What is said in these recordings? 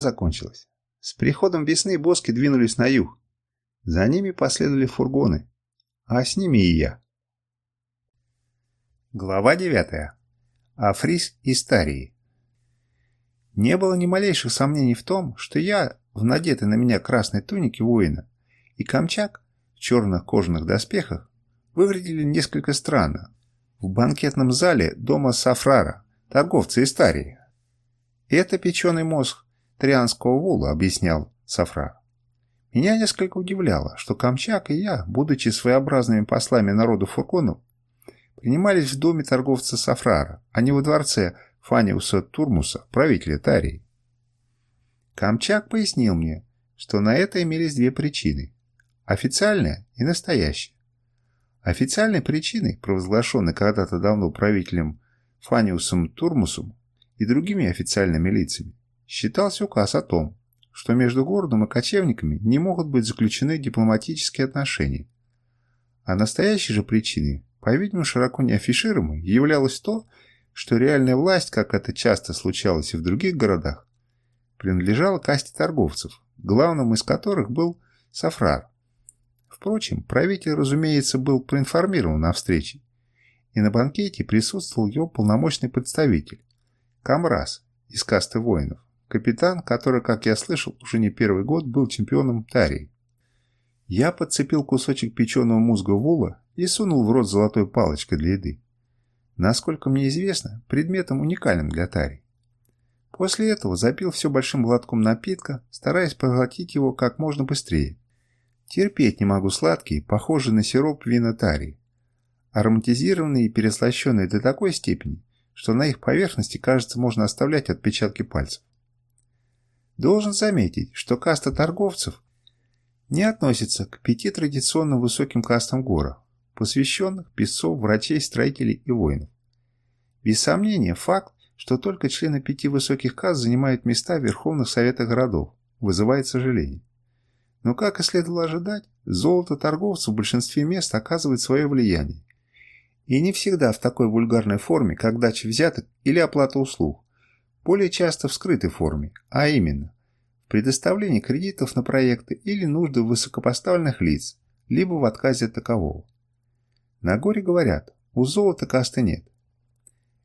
закончилась. С приходом весны боски двинулись на юг. За ними последовали фургоны, а с ними и я. Глава 9. Африс и Старии. Не было ни малейших сомнений в том, что я в надетой на меня красной тунике воина и Камчак в черных кожаных доспехах выглядели несколько странно в банкетном зале дома Сафрара, торговца из Старии. «Это печеный мозг трианского вула», — объяснял Сафрар. Меня несколько удивляло, что Камчак и я, будучи своеобразными послами народу фургонов, принимались в доме торговца Сафрара, а не во дворце Фаниуса Турмуса, правителя Тарии. Камчак пояснил мне, что на это имелись две причины – официальная и настоящая. Официальной причиной, провозглашенной когда-то давно правителем Фаниусом Турмусом и другими официальными лицами, считался указ о том, что между городом и кочевниками не могут быть заключены дипломатические отношения. А настоящей же причиной, по-видимому, широко не афишируемой, являлось то, что реальная власть, как это часто случалось и в других городах, принадлежала касте торговцев, главным из которых был Сафрар. Впрочем, правитель, разумеется, был проинформирован о встрече, и на банкете присутствовал его полномочный представитель, Камраз из касты воинов. Капитан, который, как я слышал, уже не первый год был чемпионом Тарии. Я подцепил кусочек печеного мозга вула и сунул в рот золотой палочкой для еды. Насколько мне известно, предметом уникальным для Тарии. После этого запил все большим глотком напитка, стараясь поглотить его как можно быстрее. Терпеть не могу сладкие, похожие на сироп вина Тарии. Ароматизированные и переслащенные до такой степени, что на их поверхности, кажется, можно оставлять отпечатки пальцев. Должен заметить, что каста торговцев не относится к пяти традиционно высоким кастам гора, посвященных песцов, врачей, строителей и воинов. Без сомнения, факт, что только члены пяти высоких каст занимают места в Верховных Советах городов, вызывает сожаление. Но, как и следовало ожидать, золото торговцев в большинстве мест оказывает свое влияние. И не всегда в такой вульгарной форме, как дача взяток или оплата услуг, более часто в скрытой форме, а именно предоставлении кредитов на проекты или нужды высокопоставленных лиц, либо в отказе от такового. На горе говорят, у золота касты нет.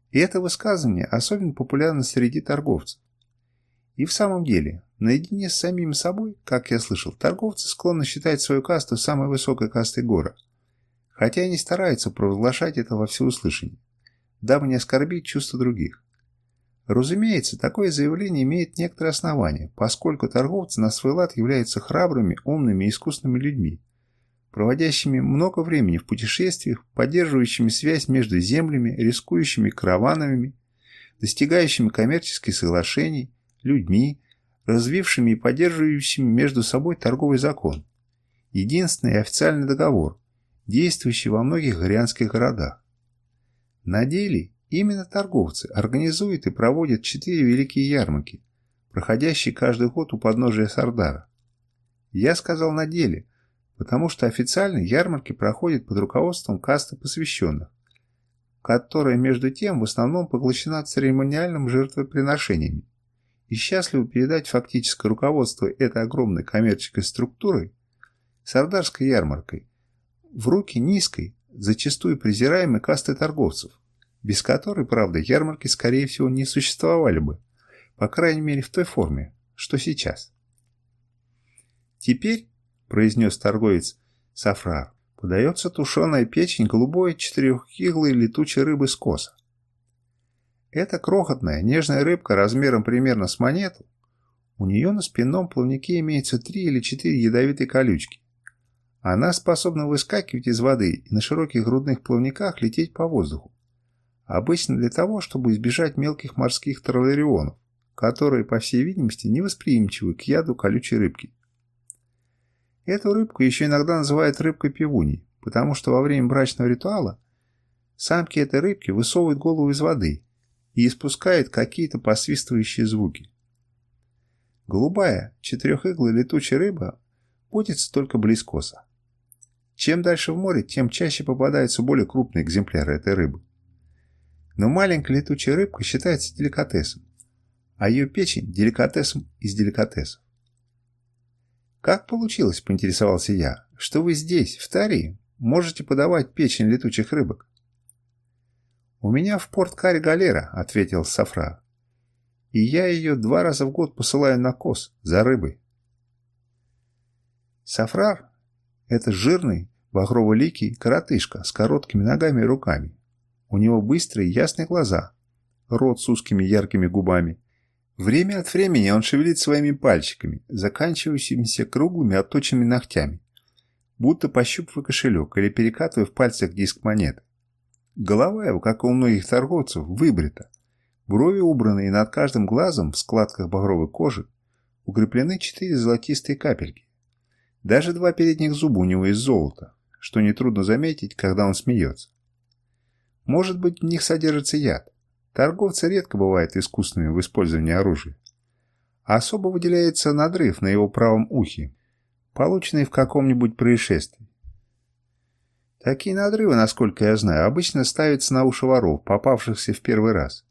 И это высказывание особенно популярно среди торговцев. И в самом деле, наедине с самим собой, как я слышал, торговцы склонны считать свою касту самой высокой кастой гора, хотя и не стараются провозглашать это во всеуслышание, дабы не оскорбить чувства других. Разумеется, такое заявление имеет некоторые основания, поскольку торговцы на свой лад являются храбрыми, умными и искусными людьми, проводящими много времени в путешествиях, поддерживающими связь между землями, рискующими караванами, достигающими коммерческих соглашений, людьми, развившими и поддерживающими между собой торговый закон. Единственный официальный договор, действующий во многих горианских городах. На деле Именно торговцы организуют и проводят четыре великие ярмарки, проходящие каждый год у подножия Сардара. Я сказал на деле, потому что официально ярмарки проходят под руководством касты посвященных, которая между тем в основном поглощена церемониальным жертвоприношениями и счастлива передать фактическое руководство этой огромной коммерческой структурой, сардарской ярмаркой, в руки низкой, зачастую презираемой касты торговцев, без которой, правда, ярмарки, скорее всего, не существовали бы, по крайней мере в той форме, что сейчас. «Теперь», — произнес торговец Сафрар, — «подается тушеная печень голубой четырехиглой летучей рыбы с коса. Это крохотная, нежная рыбка размером примерно с монету. У нее на спинном плавнике имеется три или четыре ядовитые колючки. Она способна выскакивать из воды и на широких грудных плавниках лететь по воздуху. Обычно для того, чтобы избежать мелких морских тролларионов, которые, по всей видимости, невосприимчивы к яду колючей рыбки. Эту рыбку еще иногда называют рыбкой-пивуней, потому что во время брачного ритуала самки этой рыбки высовывают голову из воды и испускают какие-то посвистывающие звуки. Голубая, четырехиглая летучая рыба водится только близ коса. Чем дальше в море, тем чаще попадаются более крупные экземпляры этой рыбы. Но маленькая летучая рыбка считается деликатесом. а ее печень – деликатесом из деликатесов. «Как получилось, — поинтересовался я, — что вы здесь, в Тарии, можете подавать печень летучих рыбок?» «У меня в порт Кари галера», — ответил Сафра. «И я ее два раза в год посылаю на кос за рыбой». Сафрар — это жирный, багрово-ликий коротышка с короткими ногами и руками. У него быстрые ясные глаза, рот с узкими яркими губами. Время от времени он шевелит своими пальчиками, заканчивающимися круглыми отточенными ногтями, будто пощупывая кошелек или перекатывая в пальцах диск монеты. Голова его, как и у многих торговцев, выбрита. Брови убраны, и над каждым глазом в складках багровой кожи укреплены четыре золотистые капельки. Даже два передних зуба у него из золота, что нетрудно заметить, когда он смеется. Может быть, в них содержится яд. Торговцы редко бывают искусными в использовании оружия. Особо выделяется надрыв на его правом ухе, полученный в каком-нибудь происшествии. Такие надрывы, насколько я знаю, обычно ставятся на уши воров, попавшихся в первый раз.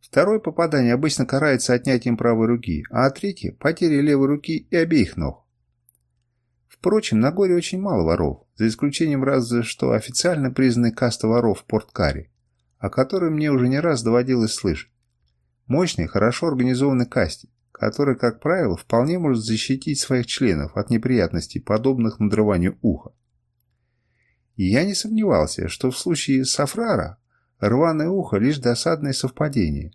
Второе попадание обычно карается отнятием правой руки, а третье – потерей левой руки и обеих ног. Впрочем, на горе очень мало воров, за исключением разве что официально признанной каста воров в Порт-Каре, о которой мне уже не раз доводилось слышать. Мощной, хорошо организованной касте, которая, как правило, вполне может защитить своих членов от неприятностей, подобных надрыванию уха. И я не сомневался, что в случае Сафрара рваное ухо лишь досадное совпадение.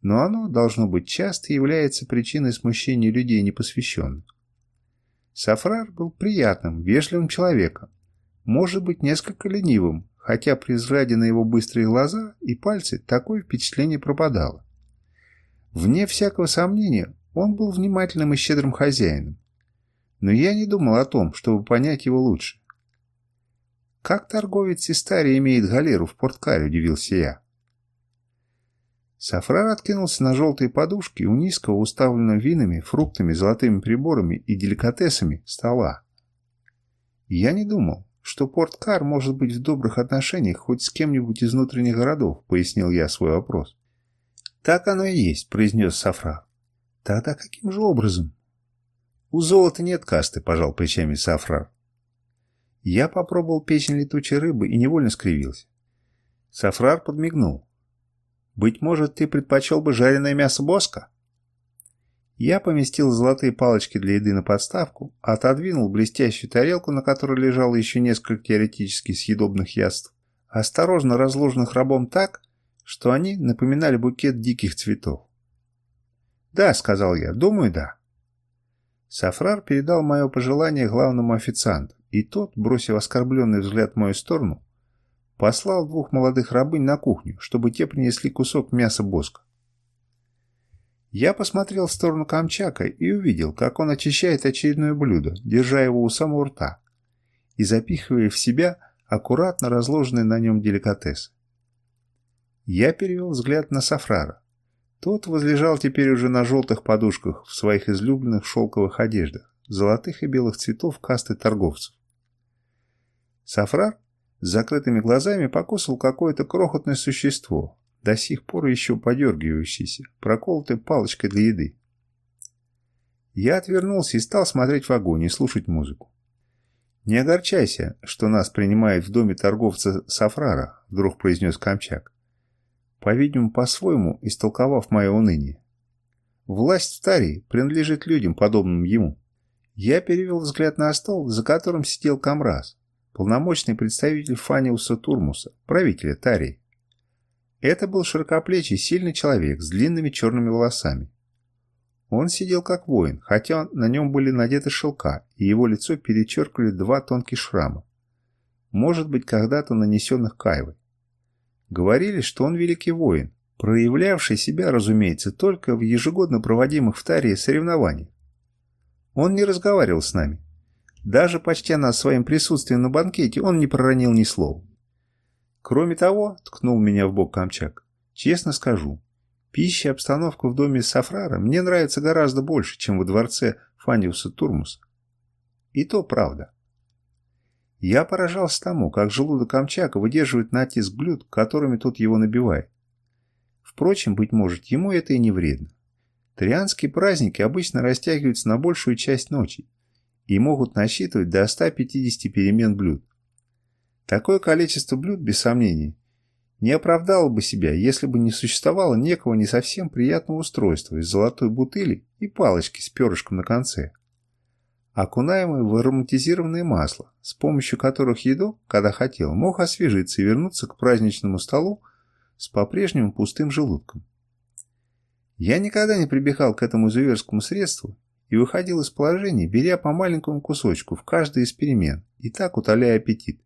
Но оно, должно быть, часто является причиной смущения людей непосвященных. Сафрар был приятным, вежливым человеком, может быть, несколько ленивым, хотя при взгляде на его быстрые глаза и пальцы такое впечатление пропадало. Вне всякого сомнения, он был внимательным и щедрым хозяином. Но я не думал о том, чтобы понять его лучше. «Как торговец Истария имеет галеру в Порткаре?» – удивился я. Сафрар откинулся на желтые подушки у низкого, уставленного винами, фруктами, золотыми приборами и деликатесами стола. я не думал, что Порткар может быть в добрых отношениях хоть с кем-нибудь из внутренних городов, пояснил я свой вопрос. Так оно и есть, произнес Сафрар. Тогда каким же образом? У золота нет касты, пожал плечами Сафрар. Я попробовал печень летучей рыбы и невольно скривился. Сафрар подмигнул. Быть может, ты предпочел бы жареное мясо боска? Я поместил золотые палочки для еды на подставку, отодвинул блестящую тарелку, на которой лежало еще несколько теоретически съедобных яств, осторожно разложенных рабом так, что они напоминали букет диких цветов. «Да», — сказал я, — «думаю, да». Сафрар передал мое пожелание главному официанту, и тот, бросив оскорбленный взгляд в мою сторону, послал двух молодых рабынь на кухню, чтобы те принесли кусок мяса боска. Я посмотрел в сторону Камчака и увидел, как он очищает очередное блюдо, держа его у самого рта и запихивая в себя аккуратно разложенный на нем деликатес. Я перевел взгляд на Сафрара. Тот возлежал теперь уже на желтых подушках в своих излюбленных шелковых одеждах, золотых и белых цветов касты торговцев. Сафрар с закрытыми глазами покусал какое-то крохотное существо, до сих пор еще подергивающееся, проколотой палочкой для еды. Я отвернулся и стал смотреть в огонь и слушать музыку. «Не огорчайся, что нас принимает в доме торговца Сафрара», — вдруг произнес Камчак, по-видимому, по-своему истолковав мое уныние. «Власть в Тарии принадлежит людям, подобным ему». Я перевел взгляд на стол, за которым сидел Камраз, полномочный представитель Фаниуса Турмуса, правителя Тарии. Это был широкоплечий, сильный человек с длинными черными волосами. Он сидел как воин, хотя на нем были надеты шелка, и его лицо перечеркивали два тонких шрама. Может быть, когда-то нанесенных Кайвой. Говорили, что он великий воин, проявлявший себя, разумеется, только в ежегодно проводимых в Тарии соревнованиях. Он не разговаривал с нами, даже почти нас своим присутствием на банкете он не проронил ни слова. Кроме того, ткнул меня в бок Камчак, честно скажу, пища и обстановка в доме Сафрара мне нравится гораздо больше, чем во дворце Фаниуса Турмуса. И то правда. Я поражался тому, как желудок Камчака выдерживает натиск блюд, которыми тот его набивает. Впрочем, быть может, ему это и не вредно. Тарианские праздники обычно растягиваются на большую часть ночи и могут насчитывать до 150 перемен блюд. Такое количество блюд, без сомнений, не оправдало бы себя, если бы не существовало некого не совсем приятного устройства из золотой бутыли и палочки с перышком на конце, окунаемой в ароматизированное масло, с помощью которых еду, когда хотел, мог освежиться и вернуться к праздничному столу с по-прежнему пустым желудком. Я никогда не прибегал к этому зверскому средству и выходил из положения, беря по маленькому кусочку в каждый из перемен и так утоляя аппетит.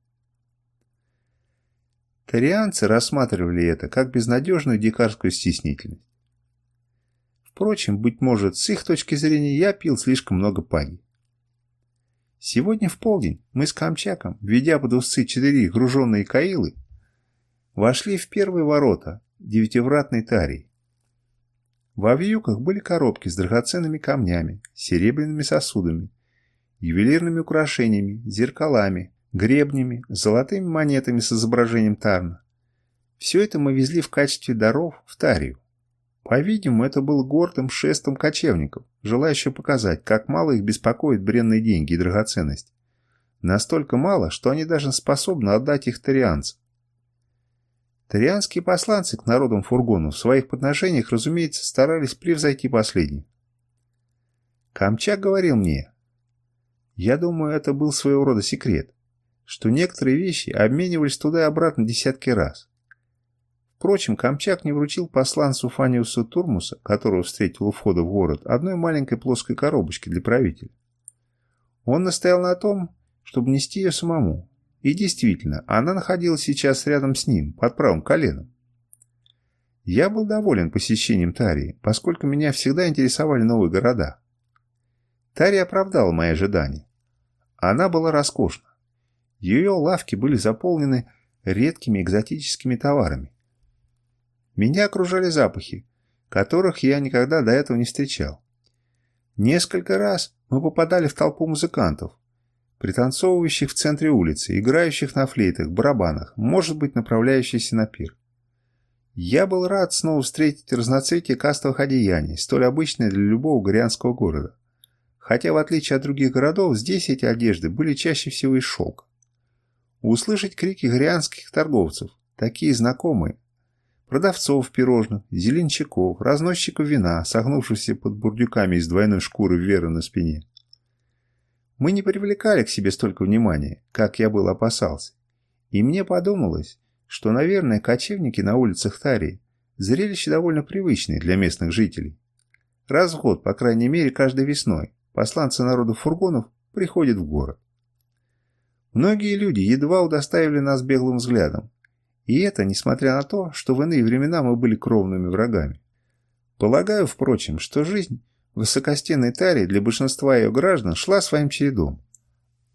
Тарианцы рассматривали это как безнадежную дикарскую стеснительность. Впрочем, быть может, с их точки зрения я пил слишком много паги. Сегодня в полдень мы с Камчаком, ведя под усы четыре груженные каилы, вошли в первые ворота девятивратной тарии. Во вьюках были коробки с драгоценными камнями, серебряными сосудами, ювелирными украшениями, зеркалами, гребнями, золотыми монетами с изображением Тарна. Все это мы везли в качестве даров в Тарию. По-видимому, это был гордым шестом кочевников, желающих показать, как мало их беспокоит бренные деньги и драгоценности. Настолько мало, что они даже способны отдать их тарианцам. Тарианские посланцы к народам фургону в своих подношениях, разумеется, старались превзойти последних. Камчак говорил мне, я думаю, это был своего рода секрет, что некоторые вещи обменивались туда и обратно десятки раз. Впрочем, Камчак не вручил посланцу Фаниусу Турмуса, которого встретил у входа в город, одной маленькой плоской коробочки для правителя. Он настоял на том, чтобы нести ее самому. И действительно, она находилась сейчас рядом с ним, под правым коленом. Я был доволен посещением Тарии, поскольку меня всегда интересовали новые города. Тария оправдала мои ожидания. Она была роскошна. Ее лавки были заполнены редкими экзотическими товарами. Меня окружали запахи, которых я никогда до этого не встречал. Несколько раз мы попадали в толпу музыкантов, пританцовывающих в центре улицы, играющих на флейтах, барабанах, может быть, направляющихся на пир. Я был рад снова встретить разноцветие кастовых одеяний, столь обычное для любого горианского города. Хотя, в отличие от других городов, здесь эти одежды были чаще всего из шелка услышать крики горианских торговцев, такие знакомые, продавцов пирожных, зеленчаков, разносчиков вина, согнувшихся под бурдюками из двойной шкуры вверх на спине. Мы не привлекали к себе столько внимания, как я был опасался, и мне подумалось, что, наверное, кочевники на улицах Тарии – зрелище довольно привычное для местных жителей. Раз в год, по крайней мере, каждой весной, посланцы народу фургонов приходят в город. Многие люди едва удоставили нас беглым взглядом. И это несмотря на то, что в иные времена мы были кровными врагами. Полагаю, впрочем, что жизнь в высокостенной таре для большинства ее граждан шла своим чередом,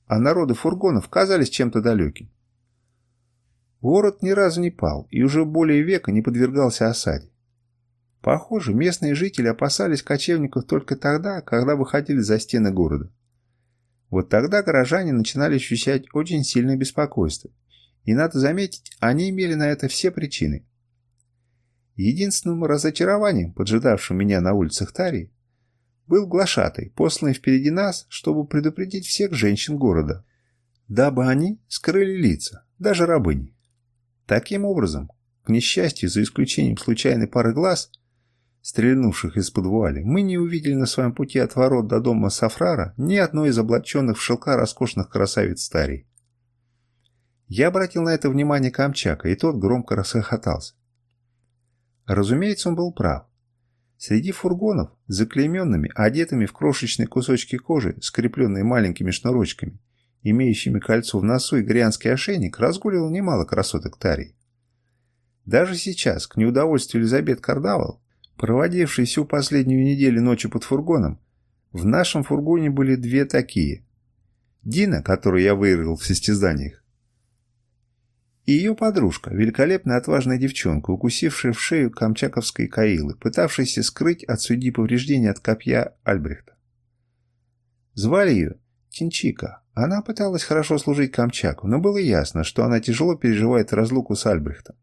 а народы фургонов казались чем-то далеким. Город ни разу не пал и уже более века не подвергался осаде. Похоже, местные жители опасались кочевников только тогда, когда выходили за стены города. Вот тогда горожане начинали ощущать очень сильное беспокойство. И надо заметить, они имели на это все причины. Единственным разочарованием, поджидавшим меня на улицах Тарии, был глашатый, посланный впереди нас, чтобы предупредить всех женщин города, дабы они скрыли лица, даже рабыни. Таким образом, к несчастью, за исключением случайной пары глаз – стрельнувших из-под вуали, мы не увидели на своем пути от ворот до дома Сафрара ни одной из облаченных в шелка роскошных красавиц старей. Я обратил на это внимание Камчака, и тот громко расхохотался. Разумеется, он был прав. Среди фургонов, заклейменными, одетыми в крошечные кусочки кожи, скрепленные маленькими шнурочками, имеющими кольцо в носу и грянский ошейник, разгуливал немало красоток Тарии. Даже сейчас, к неудовольствию Элизабет Кардавал, проводивший всю последнюю неделю ночью под фургоном, в нашем фургоне были две такие. Дина, которую я выиграл в состязаниях, и ее подружка, великолепная отважная девчонка, укусившая в шею камчаковской каилы, пытавшаяся скрыть от судьи повреждения от копья Альбрехта. Звали ее Тинчика. Она пыталась хорошо служить Камчаку, но было ясно, что она тяжело переживает разлуку с Альбрехтом.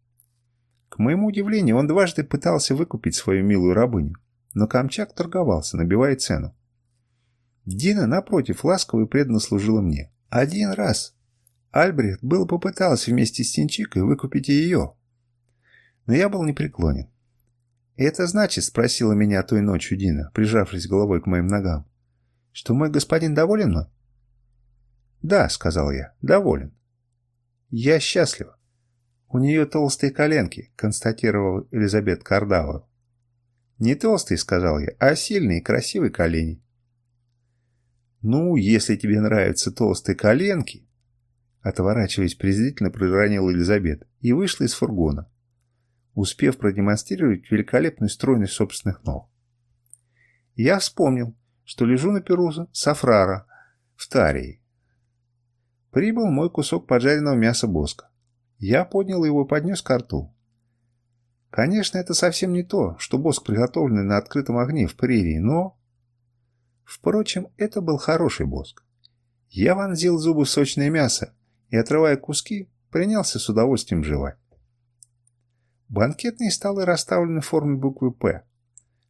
К моему удивлению, он дважды пытался выкупить свою милую рабыню, но Камчак торговался, набивая цену. Дина, напротив, ласково и преданно служила мне. Один раз Альбрехт был попытался вместе с Тинчикой выкупить ее, но я был непреклонен. «Это значит, — спросила меня той ночью Дина, прижавшись головой к моим ногам, — что мой господин доволен мной?» «Да, — сказал я, — доволен. Я счастлива. У нее толстые коленки, — констатировала Элизабет Кардауэлл. «Не толстые, — сказал я, — а сильные и красивые колени». «Ну, если тебе нравятся толстые коленки...» Отворачиваясь презрительно, проронила Елизабет и вышла из фургона, успев продемонстрировать великолепную стройность собственных ног. Я вспомнил, что лежу на перуза Сафрара в Тарии. Прибыл мой кусок поджаренного мяса боска. Я поднял его и поднес к рту. Конечно, это совсем не то, что боск, приготовленный на открытом огне в прерии, но... Впрочем, это был хороший боск. Я вонзил зубы в сочное мясо и, отрывая куски, принялся с удовольствием жевать. Банкетные столы расставлены в форме буквы «П»,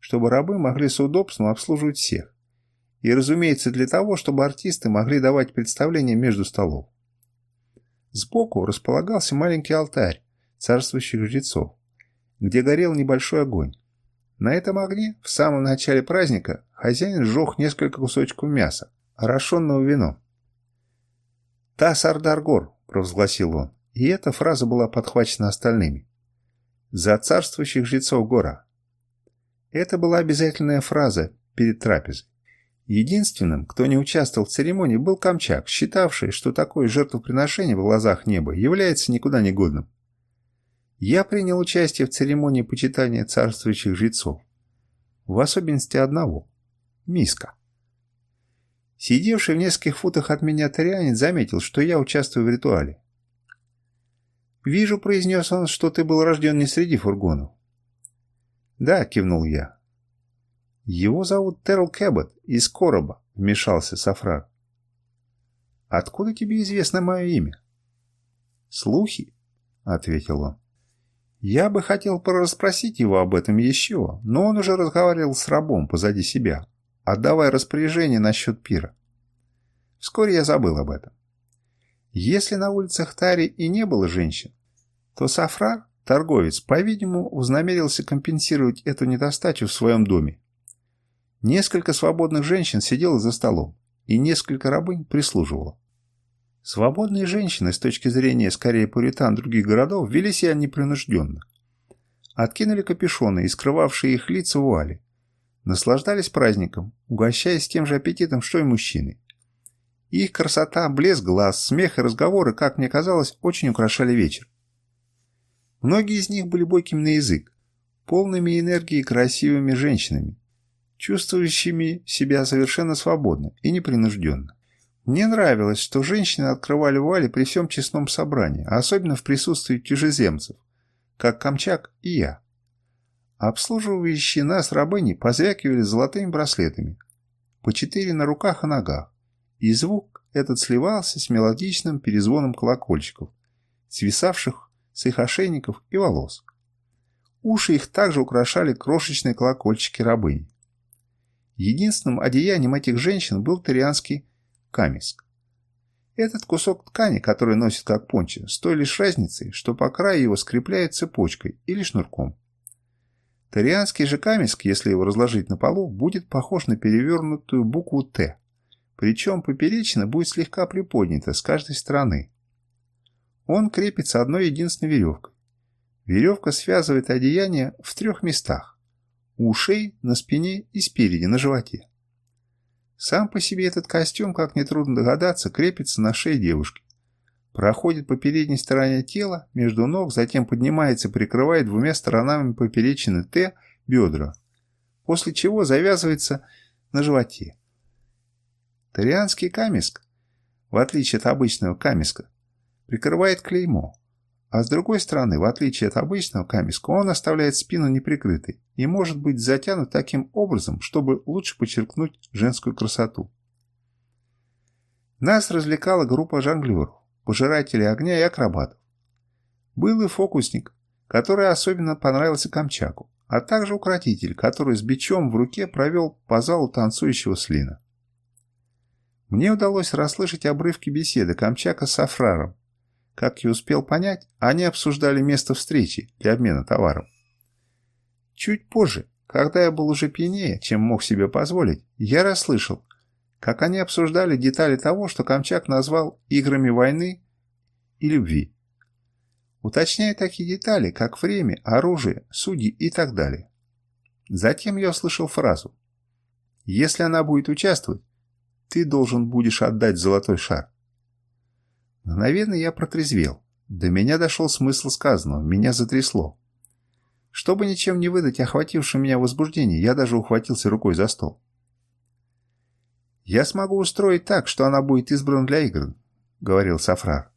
чтобы рабы могли с удобством обслуживать всех. И, разумеется, для того, чтобы артисты могли давать представления между столов. Сбоку располагался маленький алтарь царствующих жрецов, где горел небольшой огонь. На этом огне в самом начале праздника хозяин сжег несколько кусочков мяса, орошенного вином. «Та Сардаргор», — провозгласил он, и эта фраза была подхвачена остальными за царствующих жрецов гора. Это была обязательная фраза перед трапезой. Единственным, кто не участвовал в церемонии, был Камчак, считавший, что такое жертвоприношение в глазах неба является никуда не годным. Я принял участие в церемонии почитания царствующих жрецов. В особенности одного – Миска. Сидевший в нескольких футах от меня тарианец заметил, что я участвую в ритуале. «Вижу», — произнес он, — «что ты был рожден не среди фургонов». «Да», — кивнул я. «Его зовут Терл Кэббот из Короба», — вмешался Сафрар. «Откуда тебе известно мое имя?» «Слухи», — ответил он. «Я бы хотел порасспросить его об этом еще, но он уже разговаривал с рабом позади себя, отдавая распоряжение насчет пира. Вскоре я забыл об этом. Если на улицах Тари и не было женщин, то Сафрар, торговец, по-видимому, вознамерился компенсировать эту недостачу в своем доме. Несколько свободных женщин сидело за столом, и несколько рабынь прислуживало. Свободные женщины, с точки зрения скорее пуритан других городов, вели себя непринужденно. Откинули капюшоны и скрывавшие их лица вуали. Наслаждались праздником, угощаясь тем же аппетитом, что и мужчины. Их красота, блеск глаз, смех и разговоры, как мне казалось, очень украшали вечер. Многие из них были бойкими на язык, полными энергии и красивыми женщинами, чувствующими себя совершенно свободно и непринужденно. Мне нравилось, что женщины открывали вуали при всем честном собрании, особенно в присутствии чужеземцев, как Камчак и я. Обслуживающие нас рабыни позвякивали золотыми браслетами, по четыре на руках и ногах и звук этот сливался с мелодичным перезвоном колокольчиков, свисавших с их ошейников и волос. Уши их также украшали крошечные колокольчики рабынь. Единственным одеянием этих женщин был тарианский камиск. Этот кусок ткани, который носит как пончо, с той лишь разницей, что по краю его скрепляют цепочкой или шнурком. Тарианский же камиск, если его разложить на полу, будет похож на перевернутую букву «Т», причем поперечина будет слегка приподнята с каждой стороны. Он крепится одной единственной веревкой. Веревка связывает одеяние в трех местах. У ушей, на спине и спереди, на животе. Сам по себе этот костюм, как нетрудно догадаться, крепится на шее девушки. Проходит по передней стороне тела, между ног, затем поднимается, прикрывает двумя сторонами поперечины Т бедра, после чего завязывается на животе. Тарианский камиск, в отличие от обычного камиска, прикрывает клеймо, а с другой стороны, в отличие от обычного камиска, он оставляет спину неприкрытой и может быть затянут таким образом, чтобы лучше подчеркнуть женскую красоту. Нас развлекала группа жонглеров, пожирателей огня и акробатов. Был и фокусник который особенно понравился Камчаку, а также укротитель, который с бичом в руке провел по залу танцующего слина. Мне удалось расслышать обрывки беседы Камчака с Афраром. Как я успел понять, они обсуждали место встречи для обмена товаром. Чуть позже, когда я был уже пьянее, чем мог себе позволить, я расслышал, как они обсуждали детали того, что Камчак назвал «играми войны» и «любви». Уточняя такие детали, как время, оружие, судьи и так далее. Затем я услышал фразу «Если она будет участвовать, ты должен будешь отдать золотой шар». Мгновенно я протрезвел. До меня дошел смысл сказанного, меня затрясло. Чтобы ничем не выдать охватившее меня возбуждение, я даже ухватился рукой за стол. «Я смогу устроить так, что она будет избрана для игр», — говорил Сафрар.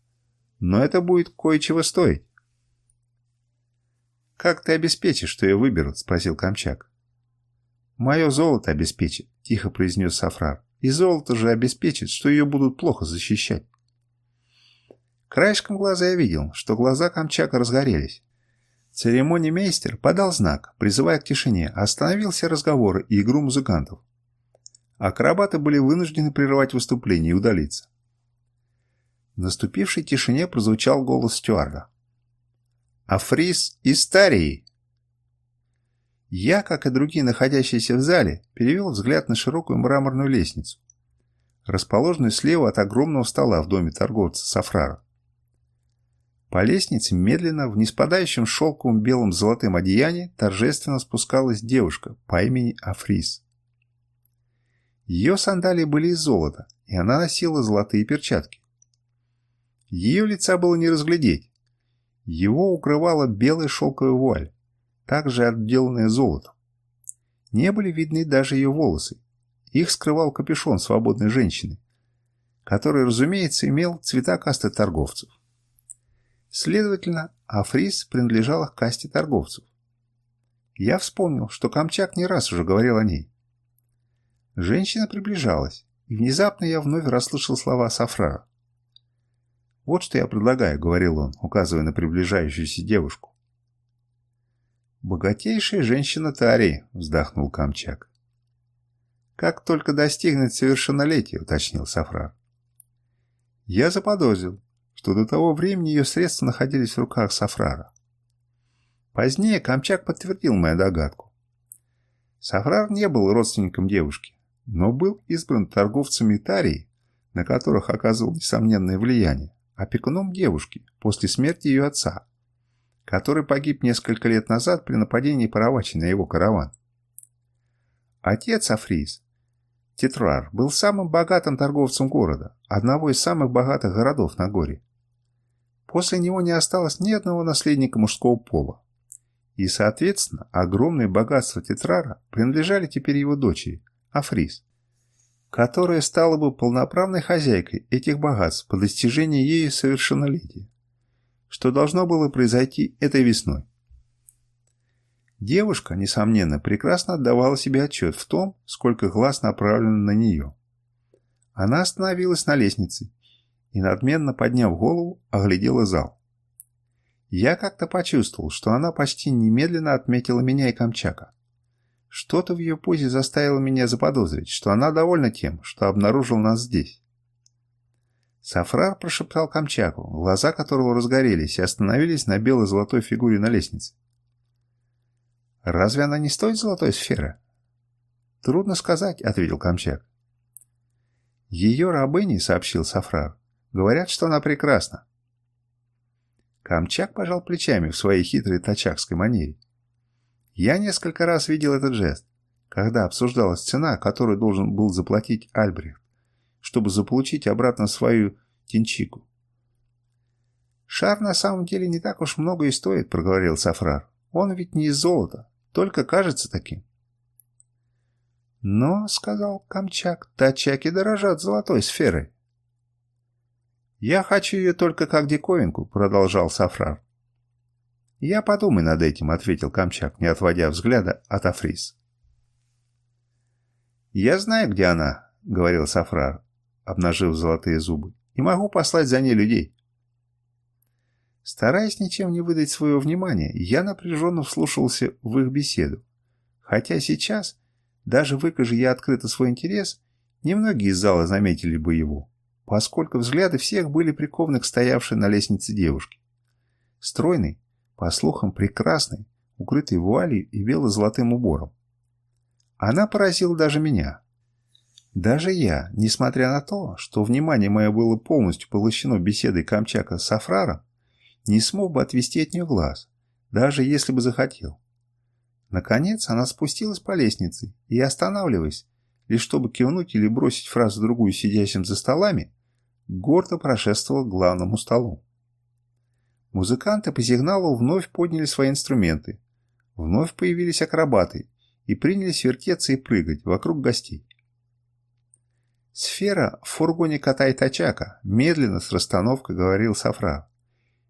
«Но это будет кое-чего стоить». «Как ты обеспечишь, что ее выберут?» — спросил Камчак. «Мое золото обеспечит», — тихо произнес Сафрар. «И золото же обеспечит, что ее будут плохо защищать». Краешком глаза я видел, что глаза Камчака разгорелись. Церемонимейстер подал знак, призывая к тишине, остановил все разговоры и игру музыкантов. Акробаты были вынуждены прерывать выступление и удалиться. В наступившей тишине прозвучал голос стюарда. «Африс из Старии!» Я, как и другие находящиеся в зале, перевел взгляд на широкую мраморную лестницу, расположенную слева от огромного стола в доме торговца Сафрара. По лестнице медленно, в неспадающем шелковом белом золотым одеянии, торжественно спускалась девушка по имени Африс. Ее сандалии были из золота, и она носила золотые перчатки. Ее лица было не разглядеть. Его укрывала белая шелковая вуаль, также отделанная золотом. Не были видны даже ее волосы. Их скрывал капюшон свободной женщины, который, разумеется, имел цвета касты торговцев. Следовательно, Африс принадлежала к касте торговцев. Я вспомнил, что Камчак не раз уже говорил о ней. Женщина приближалась, и внезапно я вновь расслышал слова Сафрара. «Вот что я предлагаю», — говорил он, указывая на приближающуюся девушку. «Богатейшая женщина Тари», — вздохнул Камчак. «Как только достигнет совершеннолетия», — уточнил Сафрар. Я заподозрил, что до того времени ее средства находились в руках Сафрара. Позднее Камчак подтвердил мою догадку. Сафрар не был родственником девушки, но был избран торговцами Тарии, на которых оказывал несомненное влияние, опекуном девушки после смерти ее отца, который погиб несколько лет назад при нападении Паравачи на его караван. Отец Африс, Тетрар, был самым богатым торговцем города, одного из самых богатых городов на горе. После него не осталось ни одного наследника мужского пола. И, соответственно, огромные богатства Тетрара принадлежали теперь его дочери, Африс, которая стала бы полноправной хозяйкой этих богатств по достижении ею совершеннолетия, что должно было произойти этой весной. Девушка, несомненно, прекрасно отдавала себе отчет в том, сколько глаз направлено на нее. Она остановилась на лестнице и, надменно подняв голову, оглядела зал. Я как-то почувствовал, что она почти немедленно отметила меня и Камчака. Что-то в ее позе заставило меня заподозрить, что она довольна тем, что обнаружил нас здесь. Сафрар прошептал Камчаку, глаза которого разгорелись и остановились на бело-золотой фигуре на лестнице. «Разве она не стоит золотой сферы?» «Трудно сказать», — ответил Камчак. «Ее рабыни», — сообщил Сафрар, Говорят, что она прекрасна. Камчак пожал плечами в своей хитрой тачакской манере. Я несколько раз видел этот жест, когда обсуждалась цена, которую должен был заплатить Альбрехт, чтобы заполучить обратно свою тинчику. «Шар на самом деле не так уж много и стоит», — проговорил Сафрар. «Он ведь не из золота, только кажется таким». «Но», — сказал Камчак, — «тачаки дорожат золотой сферой». «Я хочу ее только как диковинку», — продолжал Сафрар. «Я подумай над этим», — ответил Камчак, не отводя взгляда от Африс. «Я знаю, где она», — говорил Сафрар, обнажив золотые зубы, — «и могу послать за ней людей». Стараясь ничем не выдать своего внимания, я напряженно вслушивался в их беседу. Хотя сейчас, даже выкажи я открыто свой интерес, немногие из зала заметили бы его, поскольку взгляды всех были прикованы к стоявшей на лестнице девушке. Стройный, по слухам прекрасный, укрытый вуалью и бело-золотым убором. Она поразила даже меня. Даже я, несмотря на то, что внимание мое было полностью поглощено беседой Камчака с Афраром, не смог бы отвести от нее глаз, даже если бы захотел. Наконец она спустилась по лестнице и, останавливаясь, лишь чтобы кивнуть или бросить фразу другую сидящим за столами, гордо прошествовала к главному столу. Музыканты по сигналу вновь подняли свои инструменты. Вновь появились акробаты и принялись вертеться и прыгать вокруг гостей. «Сфера в фургоне кота и тачака», — медленно с расстановкой говорил Сафра.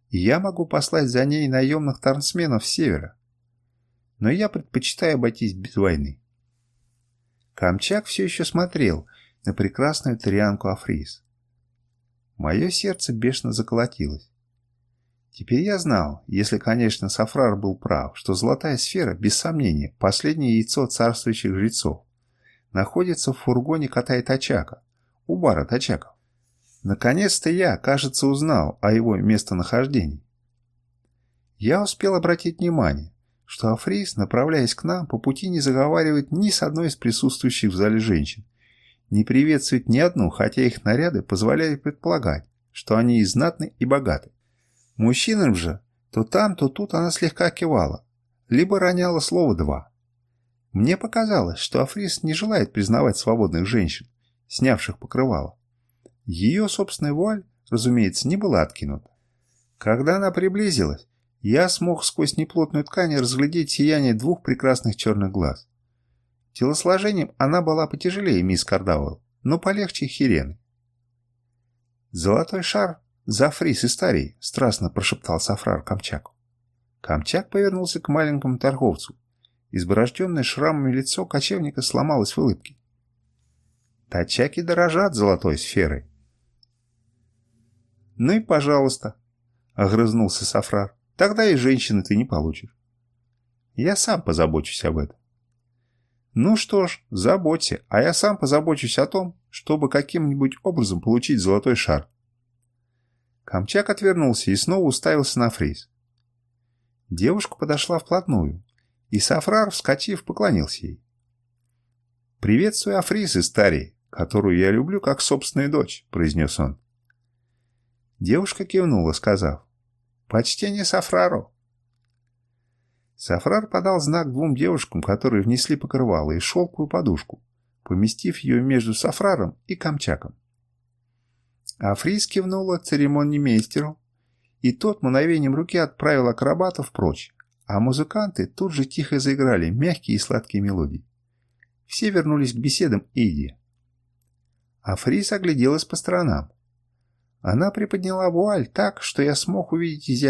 «И я могу послать за ней наемных тарнсменов с севера. Но я предпочитаю обойтись без войны». Камчак все еще смотрел на прекрасную тарианку Африс. Мое сердце бешено заколотилось. Теперь я знал, если, конечно, Сафрар был прав, что золотая сфера, без сомнения, последнее яйцо царствующих жрецов, находится в фургоне кота и Тачака, у бара Тачаков. Наконец-то я, кажется, узнал о его местонахождении. Я успел обратить внимание, что Африс, направляясь к нам, по пути не заговаривает ни с одной из присутствующих в зале женщин, не приветствует ни одну, хотя их наряды позволяют предполагать, что они и знатны, и богаты. Мужчинам же то там, то тут она слегка кивала, либо роняла слово «два». Мне показалось, что Африс не желает признавать свободных женщин, снявших покрывало. Ее собственная вуаль, разумеется, не была откинута. Когда она приблизилась, я смог сквозь неплотную ткань разглядеть сияние двух прекрасных черных глаз. Телосложением она была потяжелее мисс Кардауэлл, но полегче Хирены. Золотой шар «Зафрис и старей!» – страстно прошептал Сафрар Камчаку. Камчак повернулся к маленькому торговцу. Изборожденное шрамами лицо кочевника сломалось в улыбке. «Тачаки дорожат золотой сферой!» «Ну и пожалуйста!» – огрызнулся Сафрар. «Тогда и женщины ты не получишь. Я сам позабочусь об этом». «Ну что ж, заботься, а я сам позабочусь о том, чтобы каким-нибудь образом получить золотой шар». Камчак отвернулся и снова уставился на фриз. Девушка подошла вплотную, и Сафрар, вскочив, поклонился ей. «Приветствую Африс из Тарии, которую я люблю как собственную дочь», — произнес он. Девушка кивнула, сказав, «Почтение Сафрару». Сафрар подал знак двум девушкам, которые внесли покрывало и шелковую подушку, поместив ее между Сафраром и Камчаком. А Фрис кивнула церемониймейстеру, и тот мгновением руки отправил акробатов прочь, а музыканты тут же тихо заиграли мягкие и сладкие мелодии. Все вернулись к беседам Иди. А Фрис огляделась по сторонам. Она приподняла вуаль так, что я смог увидеть изящные